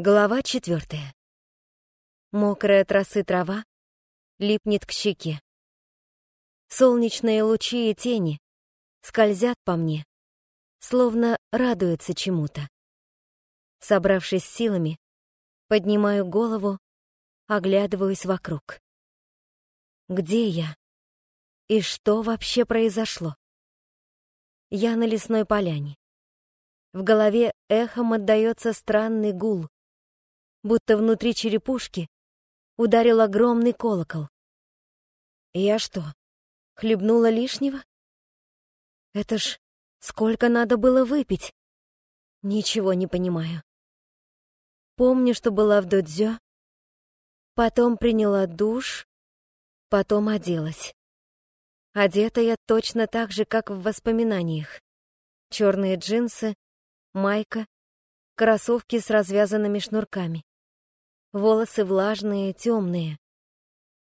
Глава четвертая. Мокрая тросы трава липнет к щеке. Солнечные лучи и тени скользят по мне, словно радуются чему-то. Собравшись силами, поднимаю голову, оглядываюсь вокруг. Где я? И что вообще произошло? Я на лесной поляне. В голове эхом отдаётся странный гул, будто внутри черепушки ударил огромный колокол. Я что, хлебнула лишнего? Это ж сколько надо было выпить? Ничего не понимаю. Помню, что была в додзё, потом приняла душ, потом оделась. Одета я точно так же, как в воспоминаниях. Черные джинсы, майка, кроссовки с развязанными шнурками. Волосы влажные, темные.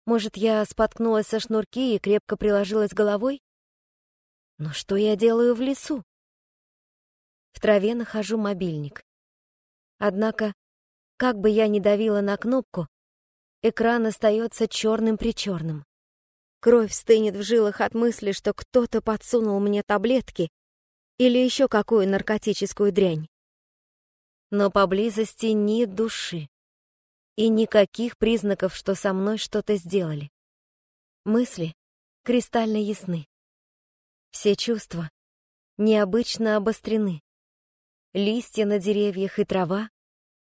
Может, я споткнулась со шнурки и крепко приложилась головой? Но что я делаю в лесу? В траве нахожу мобильник. Однако, как бы я ни давила на кнопку, экран остается черным-причерным. Кровь стынет в жилах от мысли, что кто-то подсунул мне таблетки или еще какую наркотическую дрянь. Но поблизости ни души и никаких признаков, что со мной что-то сделали. Мысли кристально ясны. Все чувства необычно обострены. Листья на деревьях и трава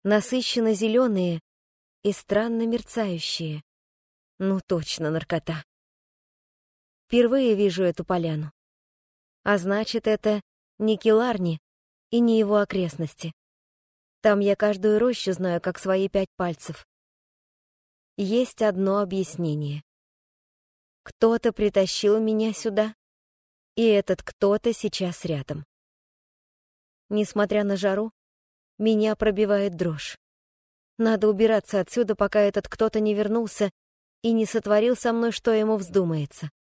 насыщенно зеленые и странно мерцающие. Ну точно наркота. Впервые вижу эту поляну. А значит, это не Киларни и не его окрестности. Там я каждую рощу знаю, как свои пять пальцев. Есть одно объяснение. Кто-то притащил меня сюда, и этот кто-то сейчас рядом. Несмотря на жару, меня пробивает дрожь. Надо убираться отсюда, пока этот кто-то не вернулся и не сотворил со мной, что ему вздумается.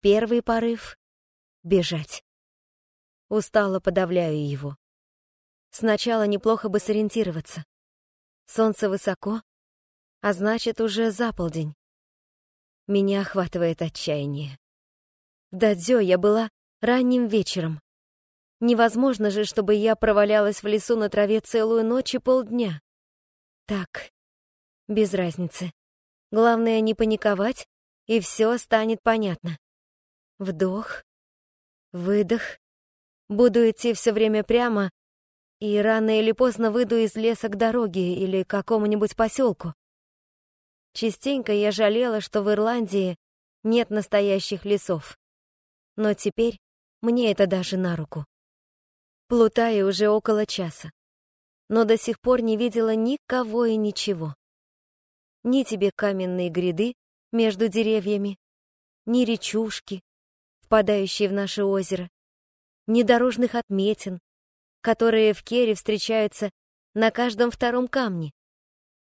Первый порыв — бежать. Устало подавляю его. Сначала неплохо бы сориентироваться. Солнце высоко, а значит, уже за полдень. Меня охватывает отчаяние. В Дадзё я была ранним вечером. Невозможно же, чтобы я провалялась в лесу на траве целую ночь и полдня. Так, без разницы. Главное не паниковать, и все станет понятно. Вдох, выдох. Буду идти все время прямо, и рано или поздно выйду из леса к дороге или к какому-нибудь поселку. Частенько я жалела, что в Ирландии нет настоящих лесов. Но теперь мне это даже на руку. Плутаю уже около часа, но до сих пор не видела никого и ничего. Ни тебе каменные гряды между деревьями, ни речушки, впадающие в наше озеро, ни дорожных отметин, которые в Кере встречаются на каждом втором камне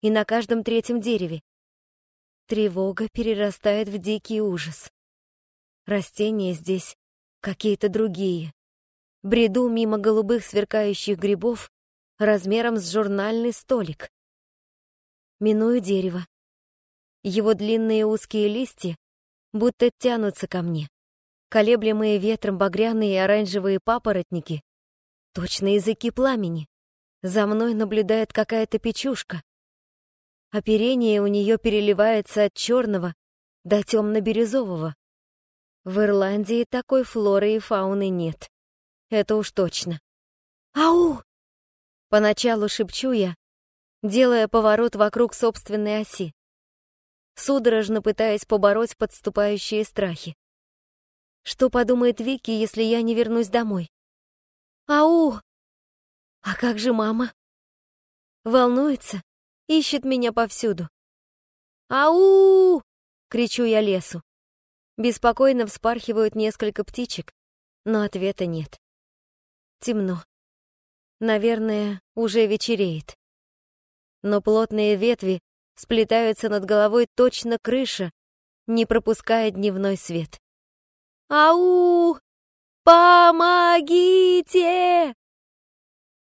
и на каждом третьем дереве. Тревога перерастает в дикий ужас. Растения здесь какие-то другие. Бреду мимо голубых сверкающих грибов размером с журнальный столик. Миную дерево. Его длинные узкие листья будто тянутся ко мне. Колеблемые ветром багряные и оранжевые папоротники Точно языки пламени. За мной наблюдает какая-то печушка. Оперение у нее переливается от черного до темно-бирюзового. В Ирландии такой флоры и фауны нет. Это уж точно. «Ау!» Поначалу шепчу я, делая поворот вокруг собственной оси, судорожно пытаясь побороть подступающие страхи. Что подумает Вики, если я не вернусь домой? Ау! А как же мама? Волнуется, ищет меня повсюду. Ау! кричу я лесу. Беспокойно вспархивают несколько птичек, но ответа нет. Темно. Наверное, уже вечереет. Но плотные ветви сплетаются над головой точно крыша, не пропуская дневной свет. «Ау!» «Помогите!»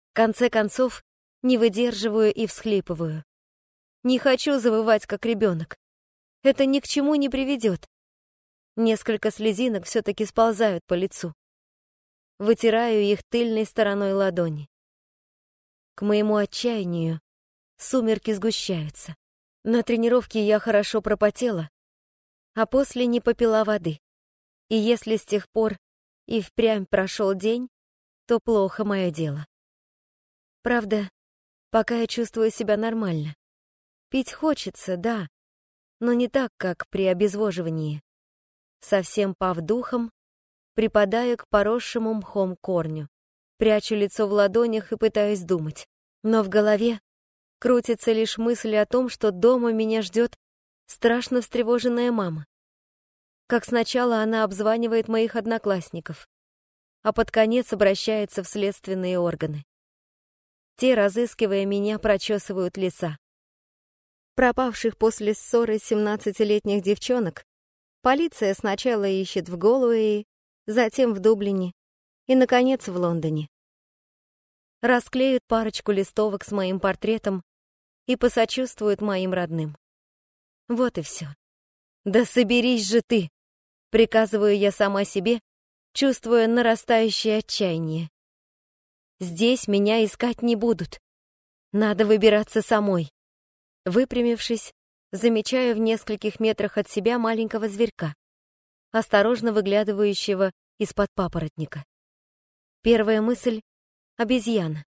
В конце концов, Не выдерживаю и всхлипываю. Не хочу завывать, как ребенок. Это ни к чему не приведет. Несколько слезинок все-таки сползают по лицу. Вытираю их тыльной стороной ладони. К моему отчаянию сумерки сгущаются. На тренировке я хорошо пропотела, а после не попила воды. И если с тех пор и впрямь прошел день, то плохо мое дело. Правда, пока я чувствую себя нормально. Пить хочется, да, но не так, как при обезвоживании. Совсем пав духом, припадаю к поросшему мхом корню, прячу лицо в ладонях и пытаюсь думать. Но в голове крутится лишь мысль о том, что дома меня ждет страшно встревоженная мама. Как сначала она обзванивает моих одноклассников, а под конец обращается в следственные органы. Те, разыскивая меня, прочесывают леса. Пропавших после ссоры 17-летних девчонок полиция сначала ищет в Голуэе, затем в Дублине и, наконец, в Лондоне. Расклеют парочку листовок с моим портретом и посочувствуют моим родным. Вот и все. «Да соберись же ты!» — приказываю я сама себе, чувствуя нарастающее отчаяние. Здесь меня искать не будут. Надо выбираться самой. Выпрямившись, замечаю в нескольких метрах от себя маленького зверька, осторожно выглядывающего из-под папоротника. Первая мысль — обезьяна.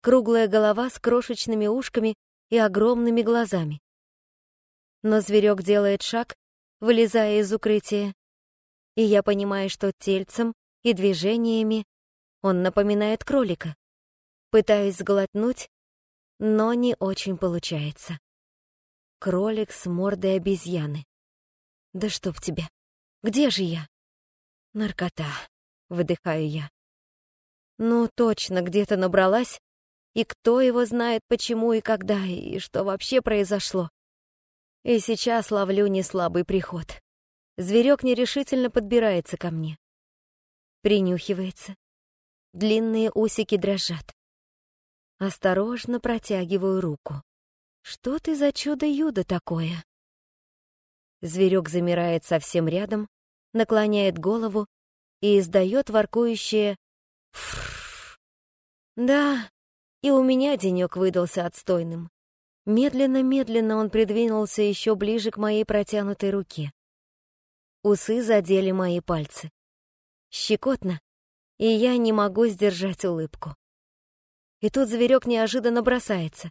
Круглая голова с крошечными ушками и огромными глазами. Но зверек делает шаг, вылезая из укрытия, и я понимаю, что тельцем и движениями он напоминает кролика. Пытаюсь сглотнуть, но не очень получается. Кролик с мордой обезьяны. Да чтоб тебя. Где же я? Наркота, выдыхаю я. Ну, точно, где-то набралась, и кто его знает, почему и когда, и что вообще произошло. И сейчас ловлю неслабый приход. Зверек нерешительно подбирается ко мне. Принюхивается, Длинные усики дрожат. Осторожно протягиваю руку. Что ты за чудо-юдо такое? Зверек замирает совсем рядом, наклоняет голову и издает воркующее «фрррр». Да, и у меня денек выдался отстойным. Медленно-медленно он придвинулся еще ближе к моей протянутой руке. Усы задели мои пальцы. Щекотно, и я не могу сдержать улыбку. И тут зверек неожиданно бросается.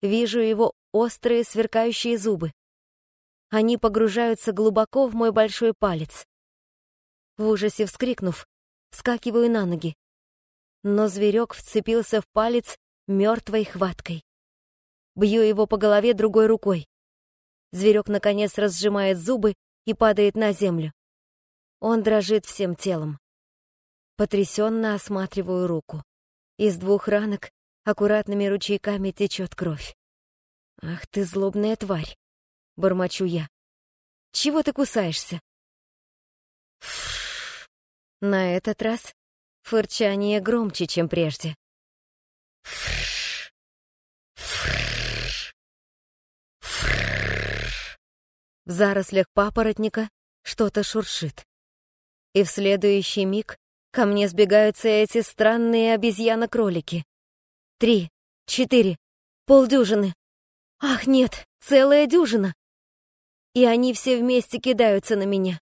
Вижу его острые сверкающие зубы. Они погружаются глубоко в мой большой палец. В ужасе вскрикнув, скакиваю на ноги. Но зверек вцепился в палец мертвой хваткой. Бью его по голове другой рукой. Зверек, наконец, разжимает зубы и падает на землю. Он дрожит всем телом. Потрясенно осматриваю руку. Из двух ранок аккуратными ручейками течет кровь. «Ах ты злобная тварь!» — бормочу я. «Чего ты кусаешься?» На этот раз фырчание громче, чем прежде. В зарослях папоротника что-то шуршит. И в следующий миг Ко мне сбегаются эти странные обезьяны-кролики. Три, четыре, полдюжины. Ах, нет, целая дюжина. И они все вместе кидаются на меня.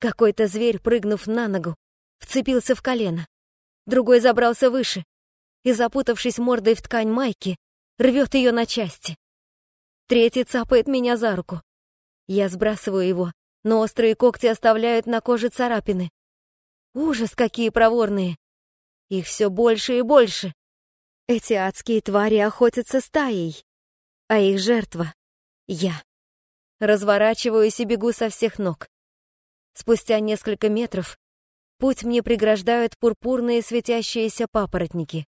Какой-то зверь, прыгнув на ногу, вцепился в колено. Другой забрался выше и, запутавшись мордой в ткань майки, рвет ее на части. Третий цапает меня за руку. Я сбрасываю его, но острые когти оставляют на коже царапины. Ужас, какие проворные! Их все больше и больше. Эти адские твари охотятся стаей, а их жертва — я. Разворачиваюсь и бегу со всех ног. Спустя несколько метров путь мне преграждают пурпурные светящиеся папоротники.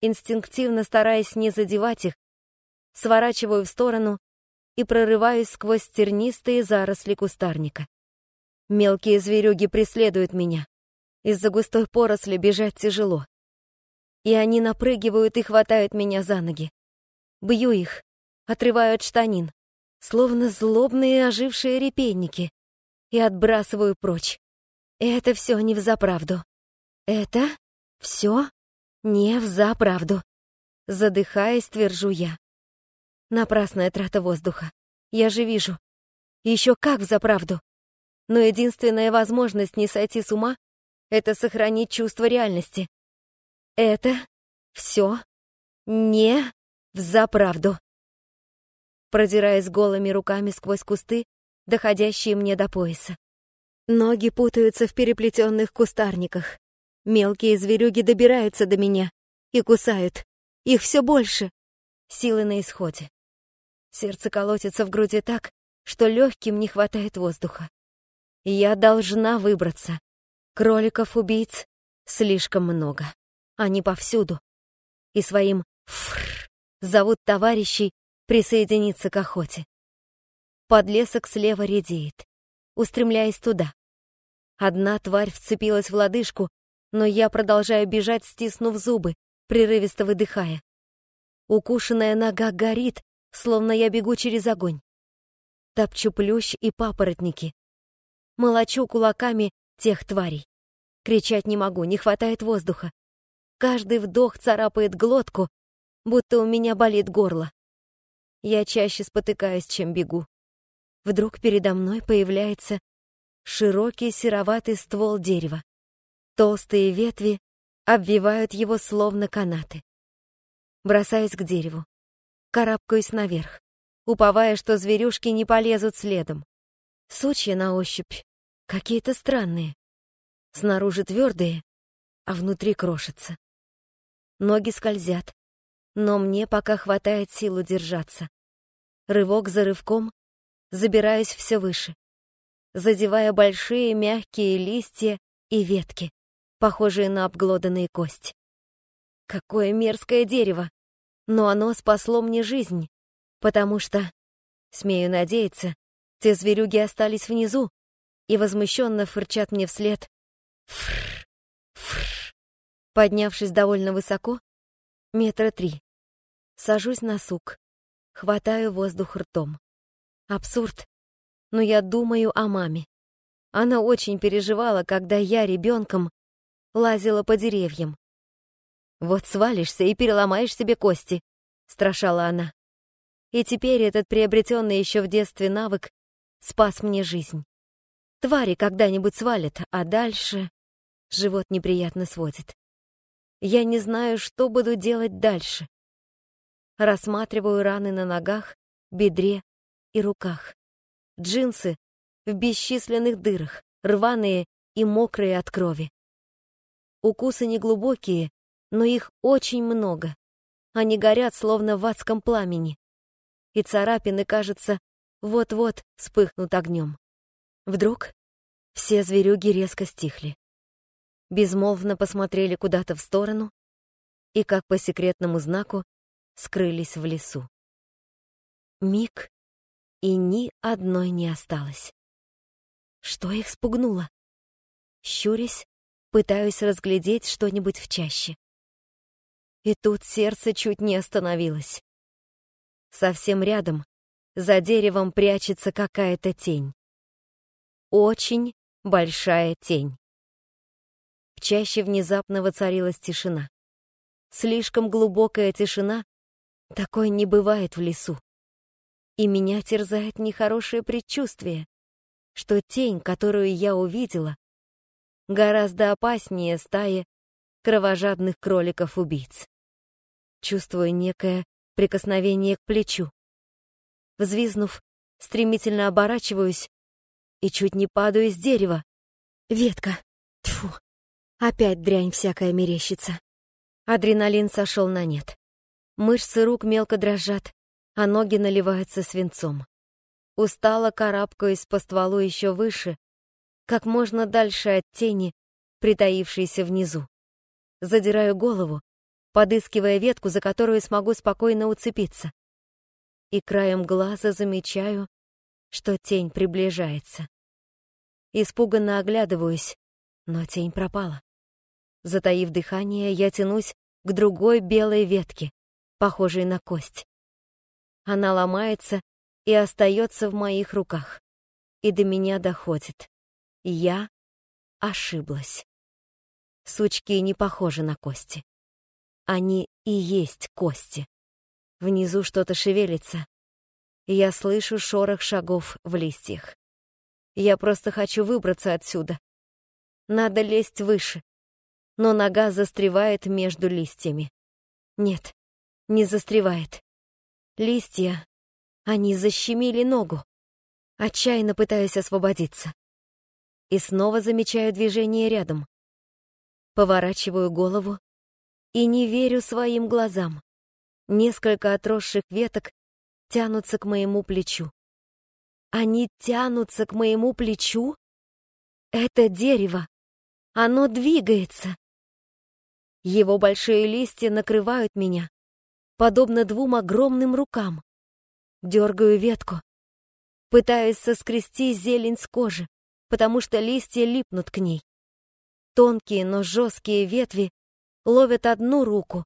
Инстинктивно стараясь не задевать их, сворачиваю в сторону и прорываюсь сквозь тернистые заросли кустарника. Мелкие зверюги преследуют меня. Из-за густой поросли бежать тяжело. и они напрыгивают и хватают меня за ноги. Бью их, отрываю от штанин, словно злобные ожившие репейники, и отбрасываю прочь. Это все не взаправду. Это все не взаправду. Задыхаясь, твержу я. Напрасная трата воздуха. Я же вижу. Еще как взаправду. Но единственная возможность не сойти с ума — это сохранить чувство реальности. Это все не взаправду. Продираясь голыми руками сквозь кусты, доходящие мне до пояса. Ноги путаются в переплетенных кустарниках. Мелкие зверюги добираются до меня и кусают. Их все больше. Силы на исходе. Сердце колотится в груди так, что легким не хватает воздуха. Я должна выбраться. Кроликов-убийц слишком много. Они повсюду. И своим «фррр» зовут товарищей присоединиться к охоте. Подлесок слева редеет, устремляясь туда. Одна тварь вцепилась в лодыжку, но я продолжаю бежать, стиснув зубы, прерывисто выдыхая. Укушенная нога горит, словно я бегу через огонь. Топчу плющ и папоротники. Молочу кулаками тех тварей. Кричать не могу, не хватает воздуха. Каждый вдох царапает глотку, будто у меня болит горло. Я чаще спотыкаюсь, чем бегу. Вдруг передо мной появляется широкий сероватый ствол дерева. Толстые ветви обвивают его словно канаты. Бросаюсь к дереву. Карабкаюсь наверх, уповая, что зверюшки не полезут следом. Сучья на ощупь какие-то странные. Снаружи твердые, а внутри крошатся. Ноги скользят, но мне пока хватает сил удержаться. Рывок за рывком забираюсь все выше, задевая большие мягкие листья и ветки, похожие на обглоданные кости. Какое мерзкое дерево! Но оно спасло мне жизнь, потому что, смею надеяться, те зверюги остались внизу и возмущенно фырчат мне вслед «Фррр! Фррр!» Поднявшись довольно высоко, метра три, сажусь на сук, хватаю воздух ртом. Абсурд, но я думаю о маме. Она очень переживала, когда я ребенком лазила по деревьям. «Вот свалишься и переломаешь себе кости», — страшала она. И теперь этот приобретенный еще в детстве навык спас мне жизнь. Твари когда-нибудь свалят, а дальше живот неприятно сводит. Я не знаю, что буду делать дальше. Рассматриваю раны на ногах, бедре и руках. Джинсы в бесчисленных дырах, рваные и мокрые от крови. Укусы неглубокие, но их очень много. Они горят, словно в адском пламени. И царапины, кажется, вот-вот вспыхнут огнем. Вдруг все зверюги резко стихли безмолвно посмотрели куда-то в сторону и, как по секретному знаку, скрылись в лесу. Миг, и ни одной не осталось. Что их спугнуло? Щурясь, пытаюсь разглядеть что-нибудь в чаще. И тут сердце чуть не остановилось. Совсем рядом, за деревом прячется какая-то тень. Очень большая тень чаще внезапно воцарилась тишина. Слишком глубокая тишина, такой не бывает в лесу. И меня терзает нехорошее предчувствие, что тень, которую я увидела, гораздо опаснее стаи кровожадных кроликов-убийц. Чувствую некое прикосновение к плечу. Взвизнув, стремительно оборачиваюсь и чуть не падаю с дерева. Ветка. Тьфу, Опять дрянь всякая мерещится. Адреналин сошел на нет. Мышцы рук мелко дрожат, а ноги наливаются свинцом. Устало карабкаюсь по стволу еще выше, как можно дальше от тени, притаившейся внизу. Задираю голову, подыскивая ветку, за которую смогу спокойно уцепиться. И краем глаза замечаю, что тень приближается. Испуганно оглядываюсь, но тень пропала. Затаив дыхание, я тянусь к другой белой ветке, похожей на кость. Она ломается и остается в моих руках. И до меня доходит. Я ошиблась. Сучки не похожи на кости. Они и есть кости. Внизу что-то шевелится. Я слышу шорох шагов в листьях. Я просто хочу выбраться отсюда. Надо лезть выше. Но нога застревает между листьями. Нет, не застревает. Листья, они защемили ногу. Отчаянно пытаюсь освободиться. И снова замечаю движение рядом. Поворачиваю голову и не верю своим глазам. Несколько отросших веток тянутся к моему плечу. Они тянутся к моему плечу? Это дерево. Оно двигается. Его большие листья накрывают меня, подобно двум огромным рукам. Дергаю ветку. Пытаюсь соскрести зелень с кожи, потому что листья липнут к ней. Тонкие, но жесткие ветви ловят одну руку,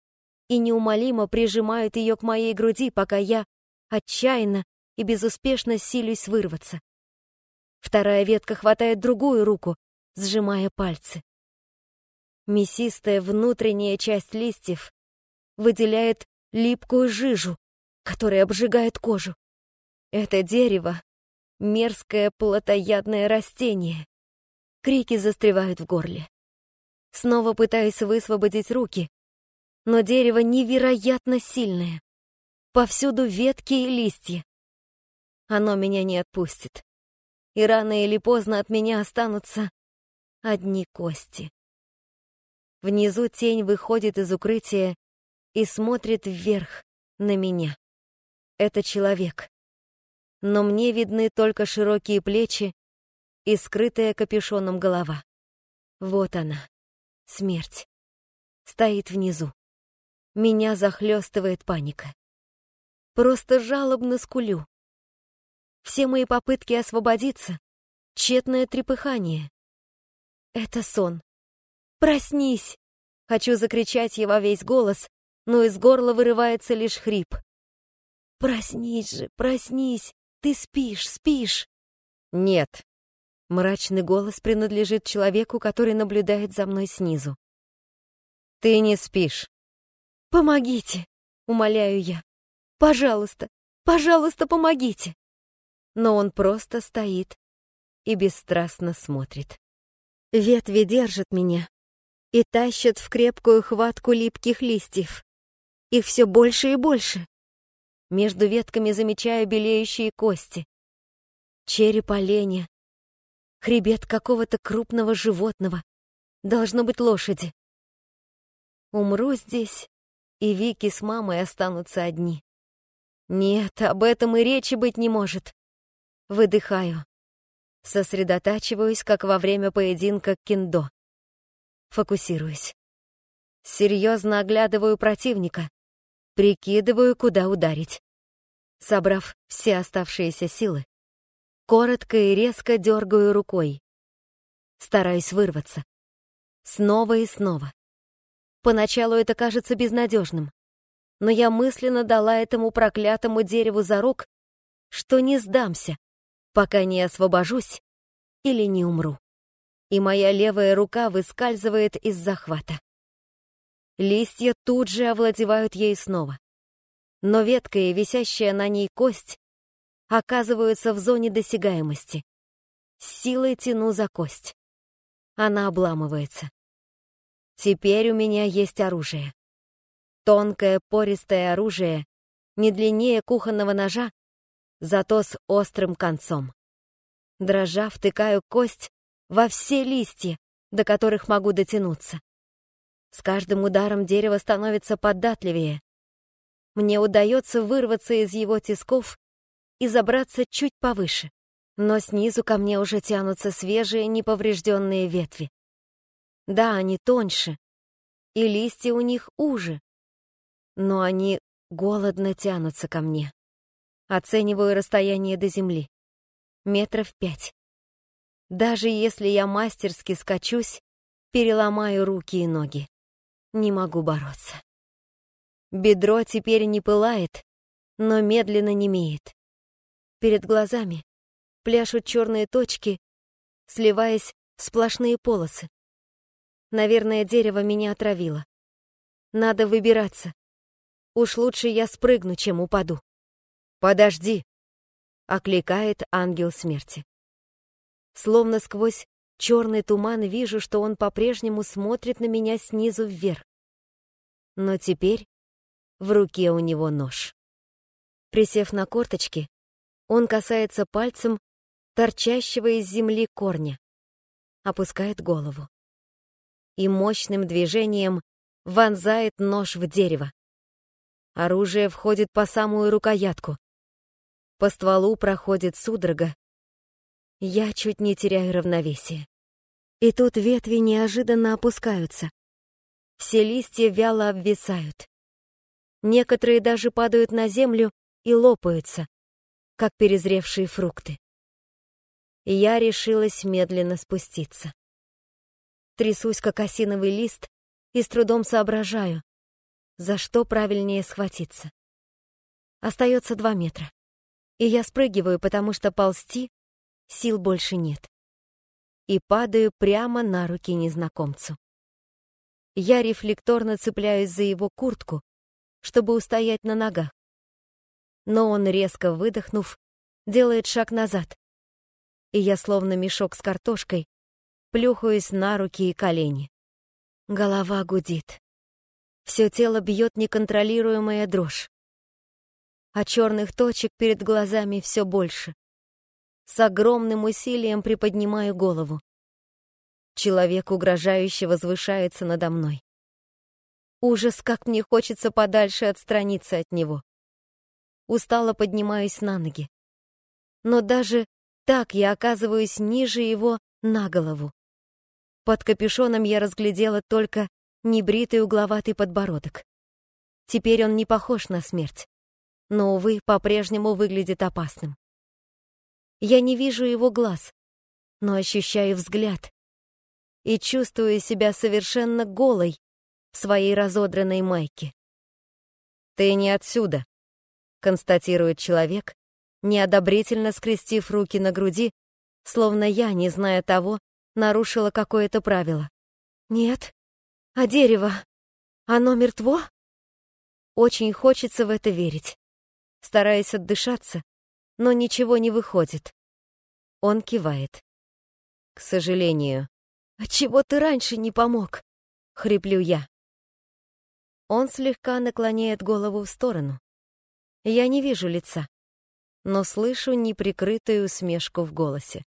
и неумолимо прижимают ее к моей груди, пока я отчаянно и безуспешно силюсь вырваться. Вторая ветка хватает другую руку, сжимая пальцы. Мясистая внутренняя часть листьев выделяет липкую жижу, которая обжигает кожу. Это дерево — мерзкое плотоядное растение. Крики застревают в горле. Снова пытаюсь высвободить руки, но дерево невероятно сильное. Повсюду ветки и листья. Оно меня не отпустит. И рано или поздно от меня останутся одни кости. Внизу тень выходит из укрытия и смотрит вверх на меня. Это человек. Но мне видны только широкие плечи и скрытая капюшоном голова. Вот она, смерть. Стоит внизу. Меня захлестывает паника. Просто жалобно скулю. Все мои попытки освободиться — тщетное трепыхание. Это сон. «Проснись!» Хочу закричать его весь голос, но из горла вырывается лишь хрип. «Проснись же, проснись! Ты спишь, спишь!» «Нет!» Мрачный голос принадлежит человеку, который наблюдает за мной снизу. «Ты не спишь!» «Помогите!» — умоляю я. «Пожалуйста, пожалуйста, помогите!» Но он просто стоит и бесстрастно смотрит. Ветви держат меня и тащат в крепкую хватку липких листьев. Их все больше и больше. Между ветками замечаю белеющие кости. Череп оленя, хребет какого-то крупного животного, должно быть лошади. Умру здесь и Вики с мамой останутся одни. Нет, об этом и речи быть не может. Выдыхаю. Сосредотачиваюсь, как во время поединка киндо. Фокусируюсь. Серьезно оглядываю противника. Прикидываю, куда ударить. Собрав все оставшиеся силы, коротко и резко дергаю рукой. Стараюсь вырваться. Снова и снова. Поначалу это кажется безнадежным, но я мысленно дала этому проклятому дереву зарок, что не сдамся, пока не освобожусь или не умру. И моя левая рука выскальзывает из захвата. Листья тут же овладевают ей снова. Но ветка и висящая на ней кость оказываются в зоне досягаемости. С силой тяну за кость. Она обламывается. Теперь у меня есть оружие. Тонкое пористое оружие, не длиннее кухонного ножа, зато с острым концом. Дрожа втыкаю кость во все листья, до которых могу дотянуться. С каждым ударом дерево становится податливее. Мне удается вырваться из его тисков и забраться чуть повыше, но снизу ко мне уже тянутся свежие неповрежденные ветви. Да, они тоньше, и листья у них уже, но они голодно тянутся ко мне. Оцениваю расстояние до земли. Метров пять. Даже если я мастерски скачусь, переломаю руки и ноги. Не могу бороться. Бедро теперь не пылает, но медленно немеет. Перед глазами пляшут черные точки, сливаясь в сплошные полосы. Наверное, дерево меня отравило. Надо выбираться. Уж лучше я спрыгну, чем упаду. «Подожди!» — окликает ангел смерти. Словно сквозь черный туман вижу, что он по-прежнему смотрит на меня снизу вверх. Но теперь в руке у него нож. Присев на корточки, он касается пальцем торчащего из земли корня, опускает голову и мощным движением вонзает нож в дерево. Оружие входит по самую рукоятку. По стволу проходит судорога. Я чуть не теряю равновесие. И тут ветви неожиданно опускаются. Все листья вяло обвисают. Некоторые даже падают на землю и лопаются, как перезревшие фрукты. Я решилась медленно спуститься. Трясусь, как осиновый лист, и с трудом соображаю, за что правильнее схватиться. Остается два метра. И я спрыгиваю, потому что ползти сил больше нет. И падаю прямо на руки незнакомцу. Я рефлекторно цепляюсь за его куртку, чтобы устоять на ногах. Но он, резко выдохнув, делает шаг назад. И я, словно мешок с картошкой, плюхаюсь на руки и колени. Голова гудит. Все тело бьет неконтролируемая дрожь. А черных точек перед глазами все больше. С огромным усилием приподнимаю голову. Человек угрожающе возвышается надо мной. Ужас, как мне хочется подальше отстраниться от него. Устало поднимаюсь на ноги. Но даже так я оказываюсь ниже его на голову. Под капюшоном я разглядела только небритый угловатый подбородок. Теперь он не похож на смерть, но, увы, по-прежнему выглядит опасным. Я не вижу его глаз, но ощущаю взгляд и чувствую себя совершенно голой в своей разодранной майке. «Ты не отсюда», — констатирует человек, неодобрительно скрестив руки на груди, словно я, не зная того, нарушила какое-то правило. Нет. А дерево? Оно мертво? Очень хочется в это верить. Стараясь отдышаться, но ничего не выходит. Он кивает. К сожалению. А чего ты раньше не помог? Хриплю я. Он слегка наклоняет голову в сторону. Я не вижу лица, но слышу неприкрытую усмешку в голосе.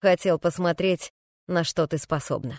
Хотел посмотреть, на что ты способна.